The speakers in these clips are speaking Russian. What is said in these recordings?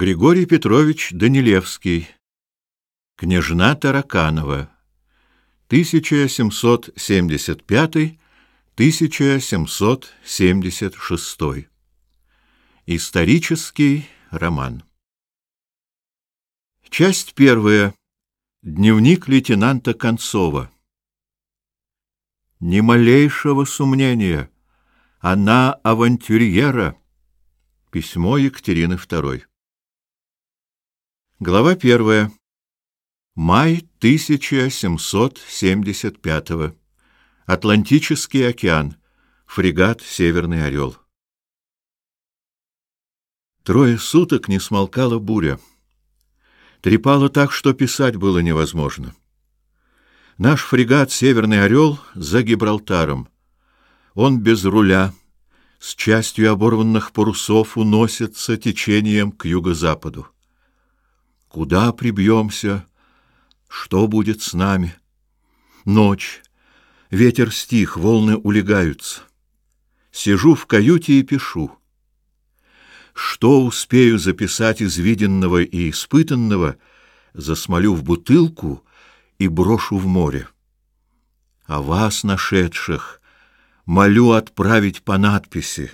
Григорий Петрович Данилевский. Княжна Тараканова. 1775-1776. Исторический роман. Часть первая. Дневник лейтенанта Концова. Ни малейшего сомнения. Она авантюрьера. Письмо Екатерины II. Глава 1. Май 1775. Атлантический океан. Фрегат «Северный орел». Трое суток не смолкала буря. Трепало так, что писать было невозможно. Наш фрегат «Северный орел» за Гибралтаром. Он без руля, с частью оборванных парусов уносится течением к юго-западу куда прибьемся, что будет с нами. Ночь, ветер стих, волны улегаются. Сижу в каюте и пишу. Что успею записать из виденного и испытанного, засмолю в бутылку и брошу в море. А вас, нашедших, молю отправить по надписи.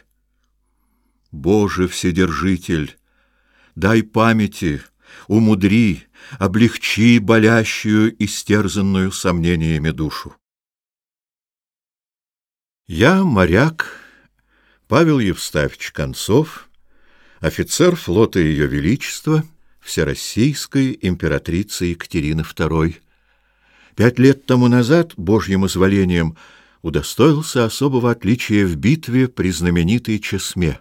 Боже Вседержитель, дай памяти — умудри, облегчи болящую и стерзанную сомнениями душу. Я моряк Павел Евстафьевич Концов, офицер флота Ее Величества, Всероссийской императрицы Екатерины II. Пять лет тому назад, Божьим изволением, удостоился особого отличия в битве при знаменитой Чесме.